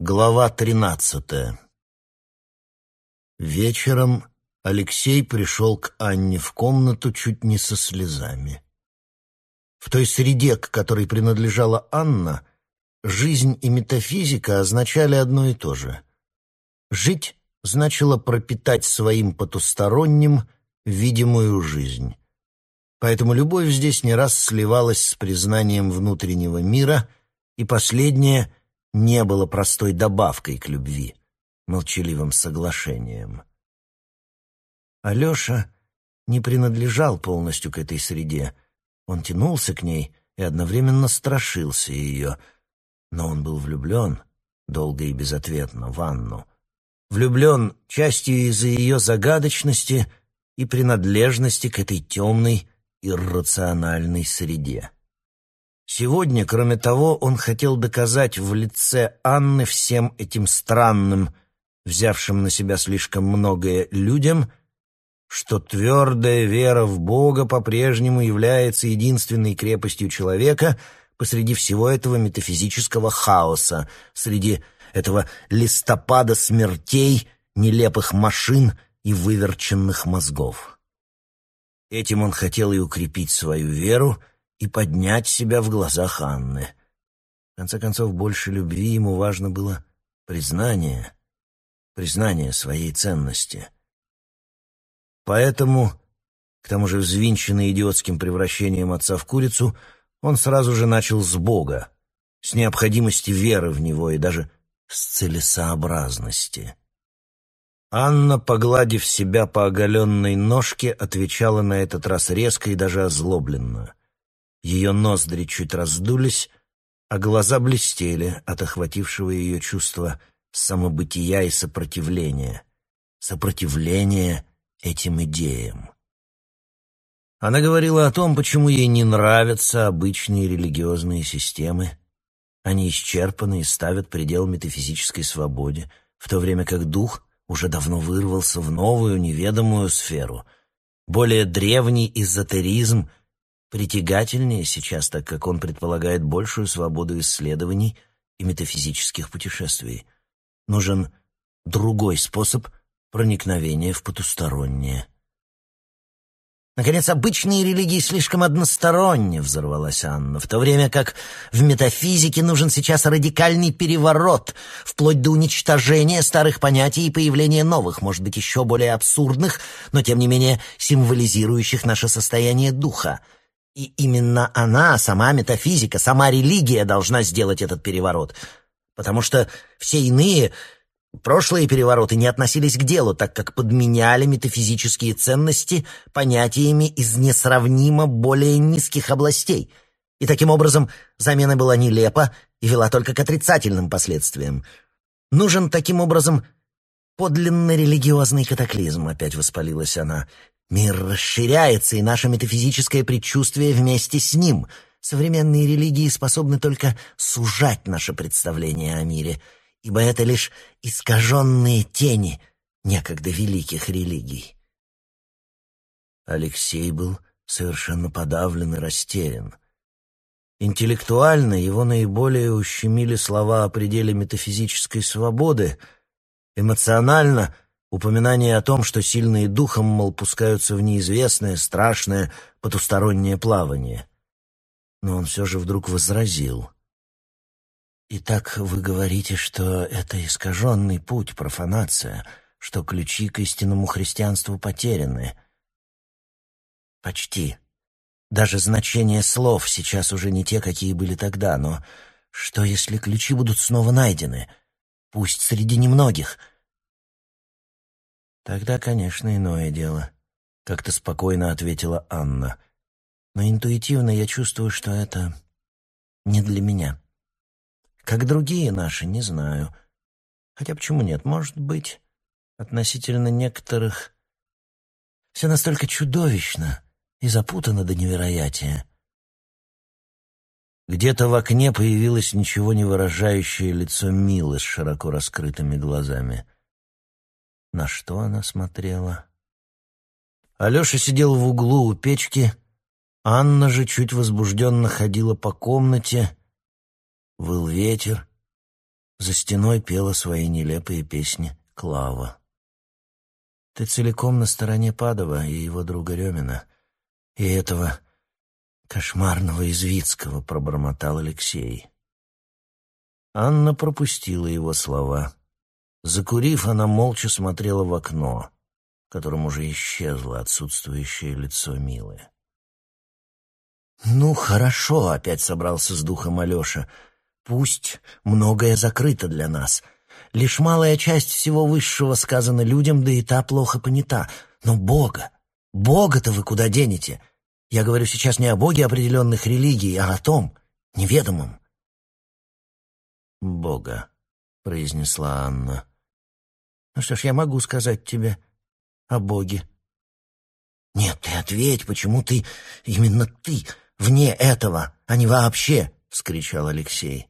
Глава тринадцатая Вечером Алексей пришел к Анне в комнату чуть не со слезами. В той среде, к которой принадлежала Анна, жизнь и метафизика означали одно и то же. Жить значило пропитать своим потусторонним видимую жизнь. Поэтому любовь здесь не раз сливалась с признанием внутреннего мира, и последнее — не было простой добавкой к любви, молчаливым соглашением. Алеша не принадлежал полностью к этой среде. Он тянулся к ней и одновременно страшился ее. Но он был влюблен, долго и безответно, в Анну. Влюблен частью из-за ее загадочности и принадлежности к этой темной, иррациональной среде. Сегодня, кроме того, он хотел доказать в лице Анны всем этим странным, взявшим на себя слишком многое людям, что твердая вера в Бога по-прежнему является единственной крепостью человека посреди всего этого метафизического хаоса, среди этого листопада смертей, нелепых машин и выверченных мозгов. Этим он хотел и укрепить свою веру, и поднять себя в глазах Анны. В конце концов, больше любви ему важно было признание, признание своей ценности. Поэтому, к тому же взвинченный идиотским превращением отца в курицу, он сразу же начал с Бога, с необходимости веры в Него и даже с целесообразности. Анна, погладив себя по оголенной ножке, отвечала на этот раз резко и даже озлобленно. Ее ноздри чуть раздулись, а глаза блестели от охватившего ее чувства самобытия и сопротивления. Сопротивления этим идеям. Она говорила о том, почему ей не нравятся обычные религиозные системы. Они исчерпаны и ставят предел метафизической свободе, в то время как дух уже давно вырвался в новую неведомую сферу. Более древний эзотеризм притягательнее сейчас, так как он предполагает большую свободу исследований и метафизических путешествий. Нужен другой способ проникновения в потустороннее. Наконец, обычные религии слишком односторонне, взорвалась Анна, в то время как в метафизике нужен сейчас радикальный переворот, вплоть до уничтожения старых понятий и появления новых, может быть, еще более абсурдных, но тем не менее символизирующих наше состояние духа — и именно она, сама метафизика, сама религия должна сделать этот переворот. Потому что все иные, прошлые перевороты не относились к делу, так как подменяли метафизические ценности понятиями из несравнимо более низких областей. И таким образом замена была нелепа и вела только к отрицательным последствиям. Нужен таким образом подлинно религиозный катаклизм, опять воспалилась она. Мир расширяется, и наше метафизическое предчувствие вместе с ним. Современные религии способны только сужать наше представление о мире, ибо это лишь искаженные тени некогда великих религий. Алексей был совершенно подавлен и растерян. Интеллектуально его наиболее ущемили слова о пределе метафизической свободы, эмоционально — Упоминание о том, что сильные духом, мол, пускаются в неизвестное, страшное, потустороннее плавание. Но он все же вдруг возразил. «Итак, вы говорите, что это искаженный путь, профанация, что ключи к истинному христианству потеряны?» «Почти. Даже значения слов сейчас уже не те, какие были тогда, но что, если ключи будут снова найдены? Пусть среди немногих» «Тогда, конечно, иное дело», — как-то спокойно ответила Анна. «Но интуитивно я чувствую, что это не для меня. Как другие наши, не знаю. Хотя почему нет? Может быть, относительно некоторых... Все настолько чудовищно и запутано до невероятия». Где-то в окне появилось ничего не выражающее лицо Милы с широко раскрытыми глазами — на что она смотрела? Алеша сидел в углу у печки, Анна же чуть возбужденно ходила по комнате. Выл ветер. За стеной пела свои нелепые песни Клава. Ты целиком на стороне Падова и его друга Ремина, и этого кошмарного Извицкого, пробормотал Алексей. Анна пропустила его слова. Закурив, она молча смотрела в окно, в котором уже исчезло отсутствующее лицо Милы. «Ну, хорошо», — опять собрался с духом Алеша. «Пусть многое закрыто для нас. Лишь малая часть всего высшего сказана людям, да и та плохо понята. Но Бога, Бога-то вы куда денете? Я говорю сейчас не о Боге определенных религий, а о том, неведомом». «Бога», — произнесла Анна. «Ну что ж, я могу сказать тебе о Боге». «Нет, ты ответь, почему ты, именно ты, вне этого, а не вообще!» — вскричал Алексей.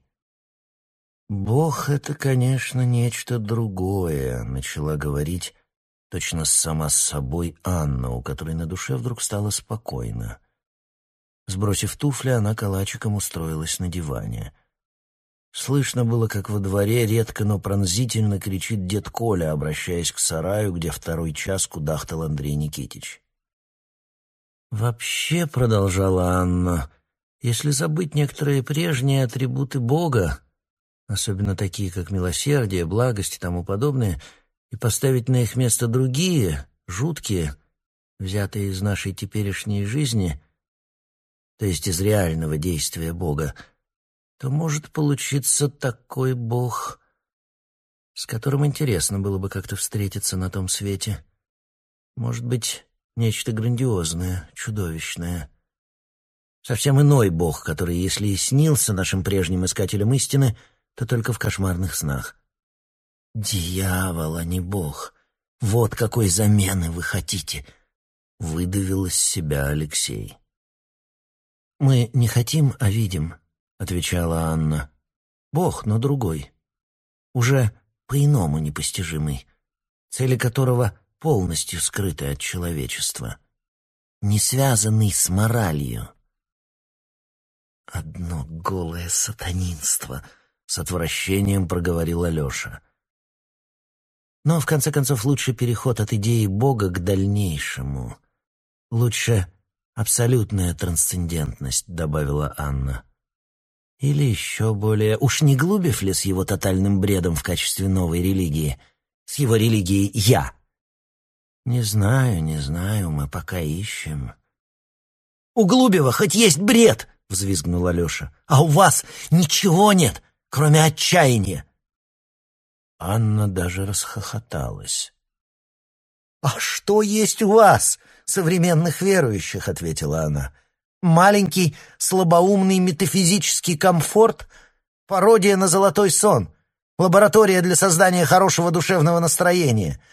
«Бог — это, конечно, нечто другое», — начала говорить точно сама с собой Анна, у которой на душе вдруг стало спокойно. Сбросив туфли, она калачиком устроилась на диване. Слышно было, как во дворе редко, но пронзительно кричит дед Коля, обращаясь к сараю, где второй час кудахтал Андрей Никитич. «Вообще», — продолжала Анна, — «если забыть некоторые прежние атрибуты Бога, особенно такие, как милосердие, благость и тому подобное, и поставить на их место другие, жуткие, взятые из нашей теперешней жизни, то есть из реального действия Бога, то может получиться такой Бог, с которым интересно было бы как-то встретиться на том свете. Может быть, нечто грандиозное, чудовищное. Совсем иной Бог, который, если и снился нашим прежним искателям истины, то только в кошмарных снах. «Дьявол, а не Бог! Вот какой замены вы хотите!» — выдавил из себя Алексей. «Мы не хотим, а видим», — отвечала Анна. «Бог, но другой. Уже по-иному непостижимый, цели которого полностью скрыты от человечества, не связанный с моралью. «Одно голое сатанинство», — с отвращением проговорил Алеша. Но, в конце концов, лучше переход от идеи Бога к дальнейшему. Лучше абсолютная трансцендентность, добавила Анна. Или еще более, уж не Глубев ли с его тотальным бредом в качестве новой религии? С его религией «я», «Не знаю, не знаю, мы пока ищем». «У Глубева хоть есть бред!» — взвизгнул Алеша. «А у вас ничего нет, кроме отчаяния!» Анна даже расхохоталась. «А что есть у вас, современных верующих?» — ответила она. «Маленький, слабоумный метафизический комфорт, пародия на золотой сон, лаборатория для создания хорошего душевного настроения —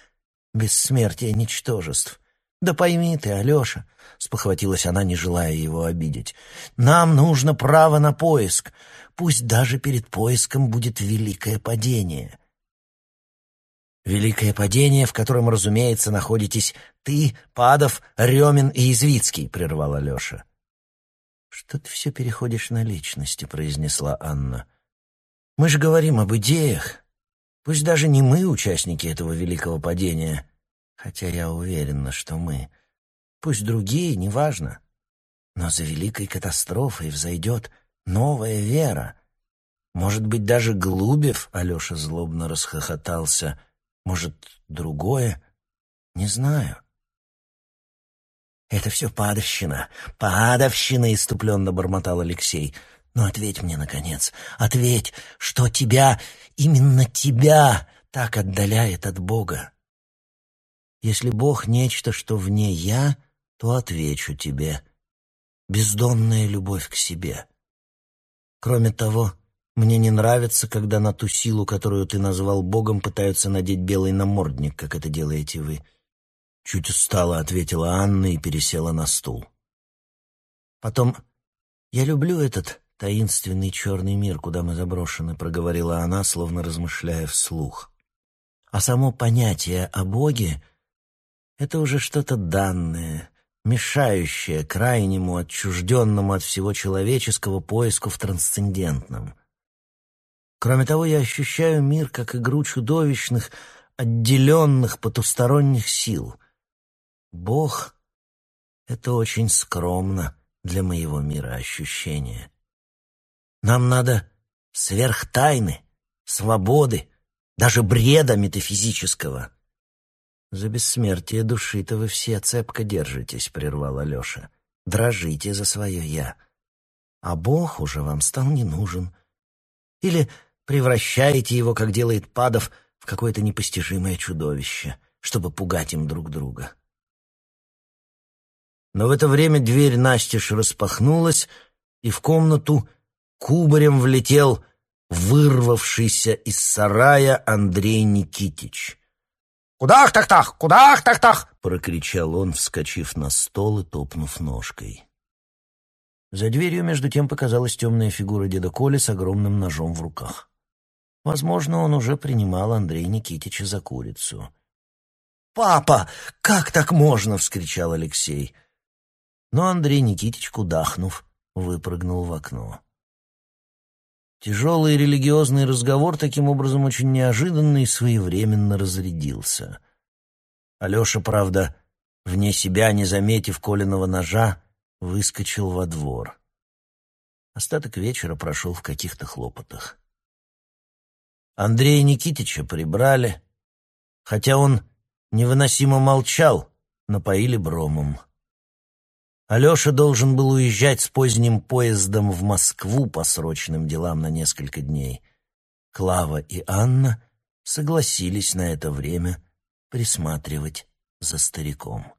бессмертие ничтожеств. «Да пойми ты, Алеша», — спохватилась она, не желая его обидеть, — «нам нужно право на поиск. Пусть даже перед поиском будет великое падение». «Великое падение, в котором, разумеется, находитесь ты, Падов, Ремин и Извицкий», — прервал Алеша. «Что ты все переходишь на личности», — произнесла Анна. «Мы же говорим об идеях, Пусть даже не мы участники этого великого падения, хотя я уверена, что мы. Пусть другие, неважно. Но за великой катастрофой взойдет новая вера. Может быть, даже Глубев, Алеша злобно расхохотался, может, другое? Не знаю. «Это все падовщина, падовщина!» — иступленно бормотал Алексей. Но ответь мне, наконец, ответь, что тебя, именно тебя, так отдаляет от Бога. Если Бог — нечто, что вне «я», то отвечу тебе. Бездонная любовь к себе. Кроме того, мне не нравится, когда на ту силу, которую ты назвал Богом, пытаются надеть белый намордник, как это делаете вы. Чуть устала, ответила Анна и пересела на стул. Потом, я люблю этот таинственный черный мир, куда мы заброшены», — проговорила она, словно размышляя вслух. «А само понятие о Боге — это уже что-то данное, мешающее крайнему, отчужденному от всего человеческого поиску в трансцендентном. Кроме того, я ощущаю мир как игру чудовищных, отделенных потусторонних сил. Бог — это очень скромно для моего мира ощущения. Нам надо сверхтайны, свободы, даже бреда метафизического. «За бессмертие души-то вы все цепко держитесь», — прервал Алеша. «Дрожите за свое «я». А Бог уже вам стал не нужен. Или превращаете его, как делает Падов, в какое-то непостижимое чудовище, чтобы пугать им друг друга». Но в это время дверь настежь распахнулась, и в комнату кубарем влетел вырвавшийся из сарая Андрей Никитич — «Кудах-тах-тах! Кудах-тах-тах!» — прокричал он, вскочив на стол и топнув ножкой. За дверью, между тем, показалась темная фигура деда Коли с огромным ножом в руках. Возможно, он уже принимал Андрея Никитича за курицу. «Папа, как так можно?» — вскричал Алексей. Но Андрей Никитич, кудахнув, выпрыгнул в окно. Тяжелый религиозный разговор таким образом очень неожиданно и своевременно разрядился. Алеша, правда, вне себя, не заметив Колиного ножа, выскочил во двор. Остаток вечера прошел в каких-то хлопотах. Андрея Никитича прибрали, хотя он невыносимо молчал, напоили бромом. Алеша должен был уезжать с поздним поездом в Москву по срочным делам на несколько дней. Клава и Анна согласились на это время присматривать за стариком.